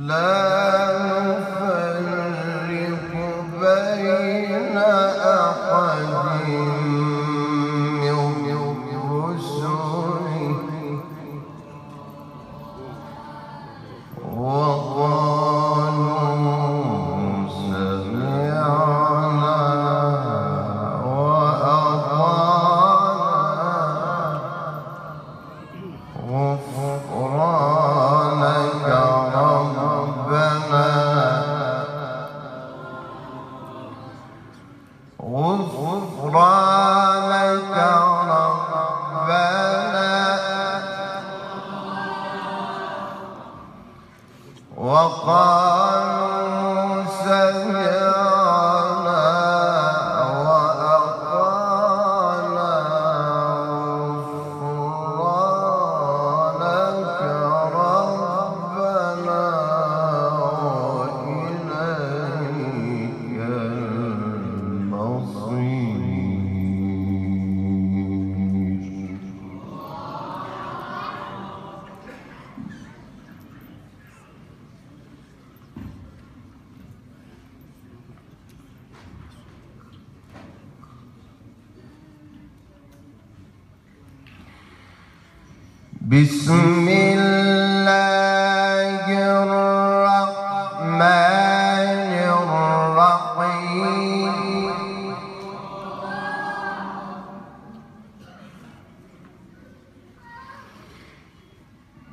لا وقالوا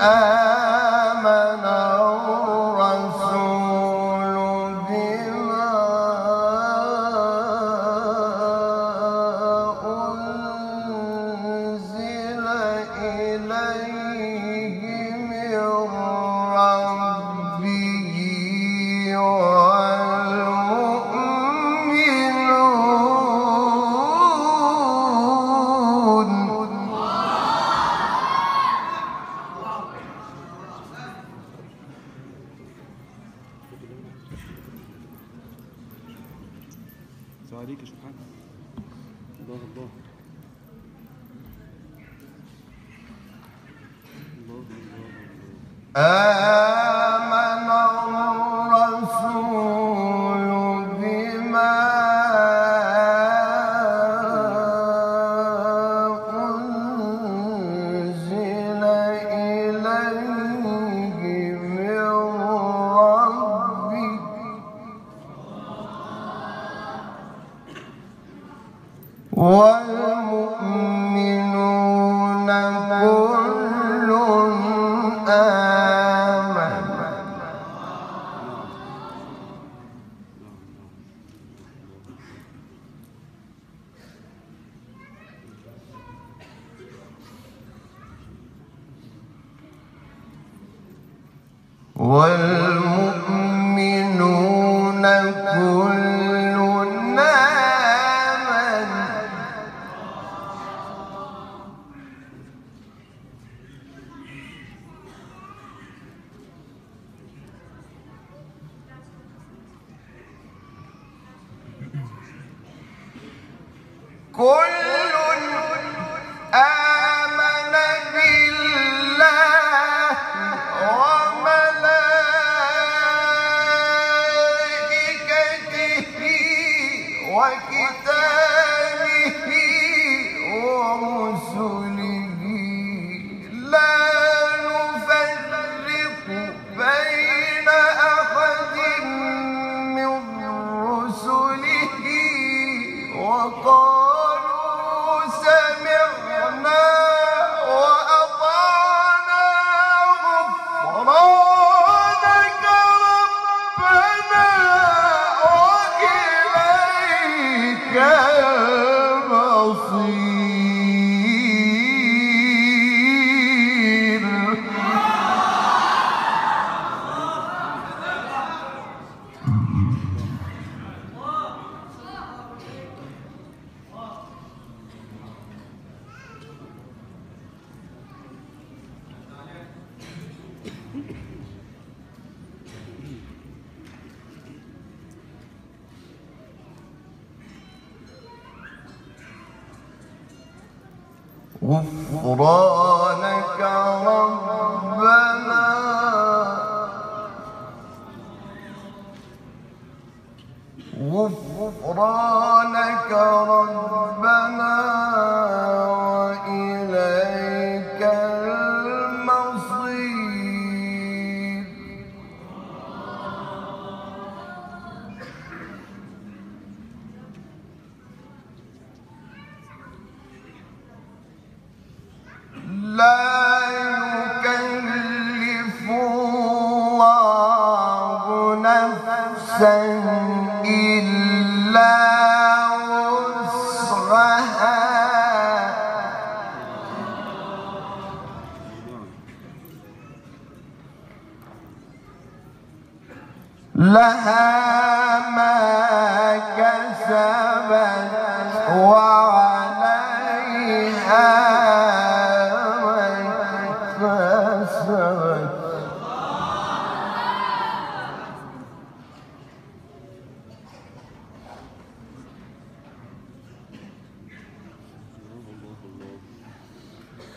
uh... Uh... والمؤمنون كل كفرا sem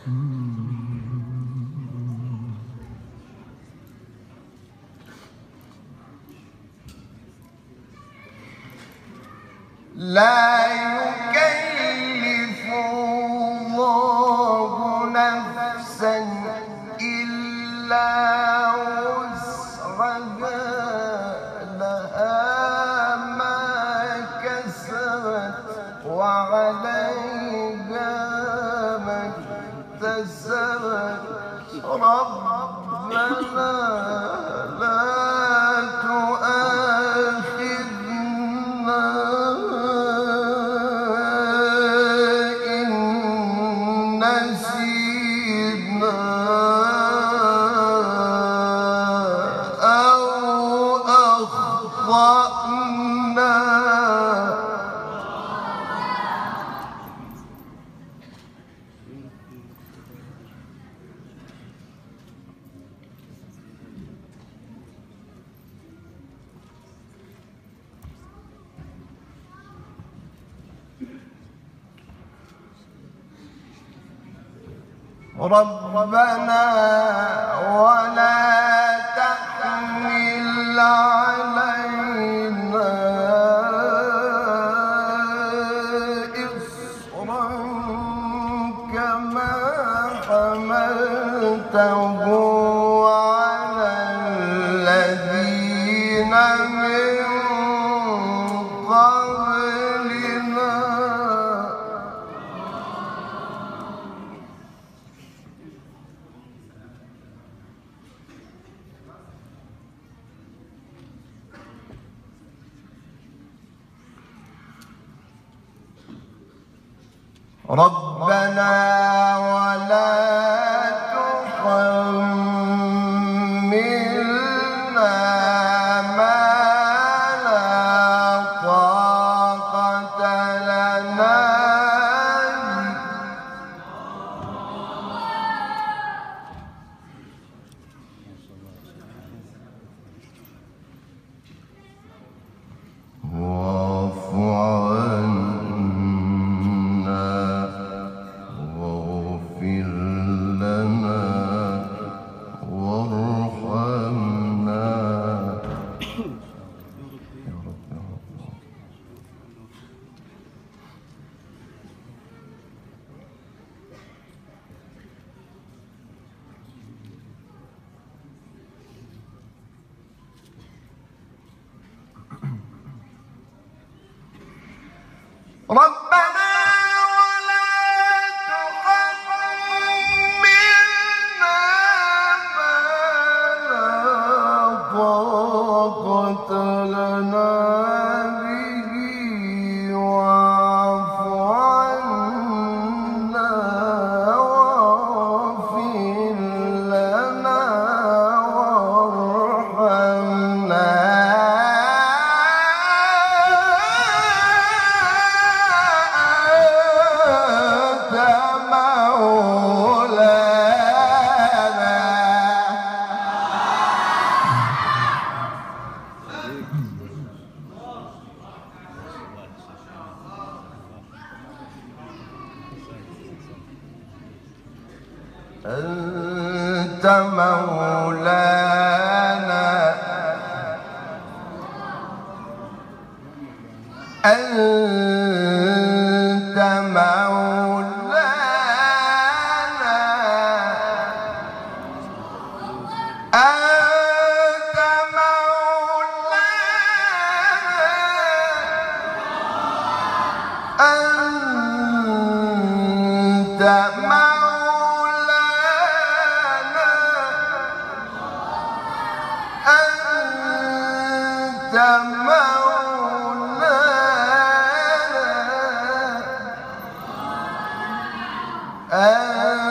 Mm. سيدنا ربنا ولا تحمل علينا إصرا كما حملته رب أنت مولاي. أن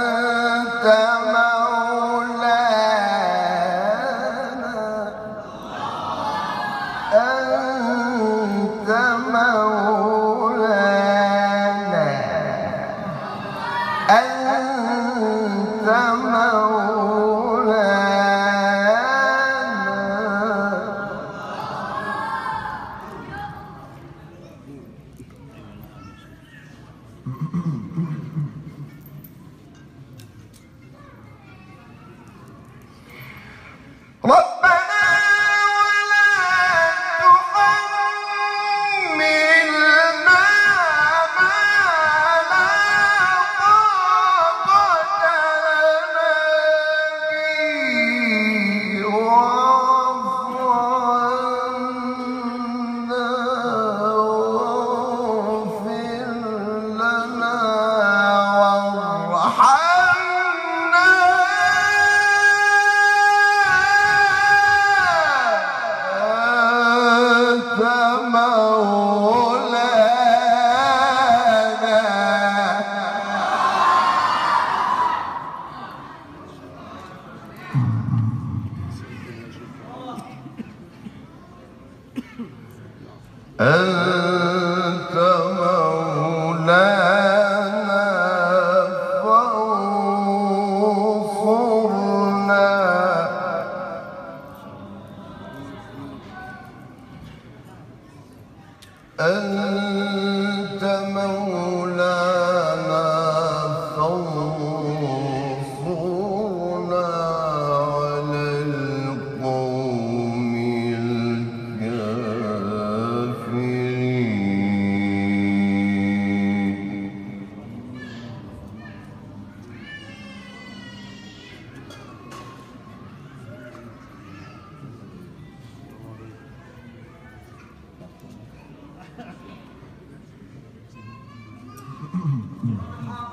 yeah.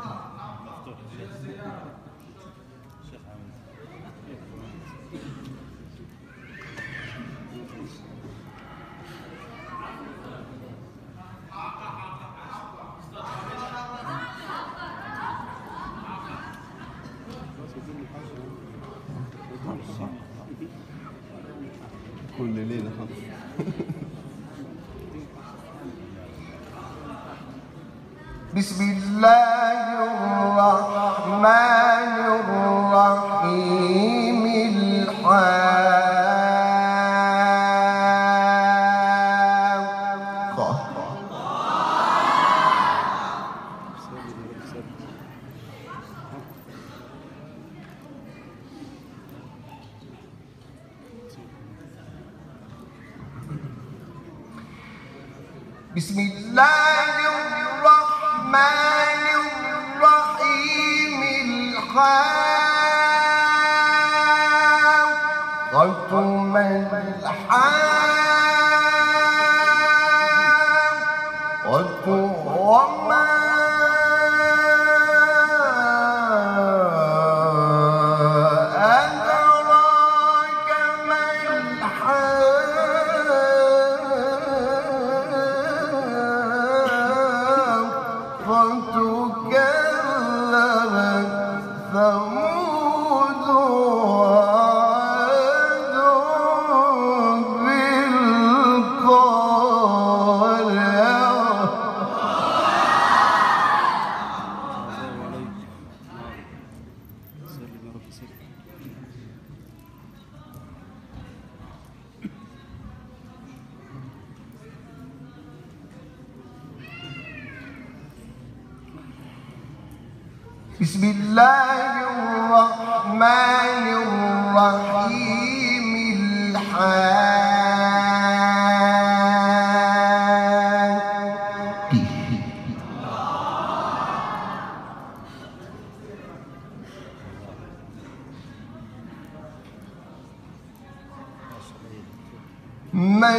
بسم الله الرحمن الرحيم الحاقة بسم الله man.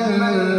ما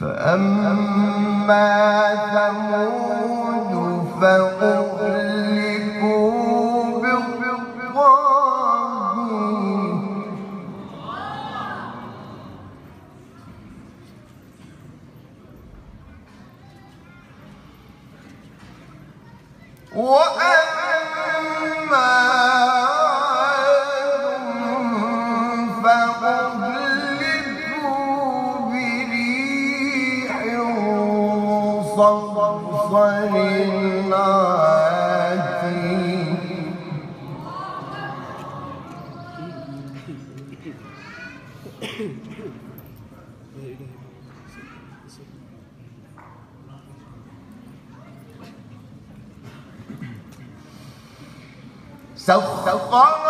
فأما ثمود فأهلكوا So so far.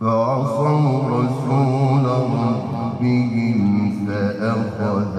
فعصوا رسول ربهم فأخذهم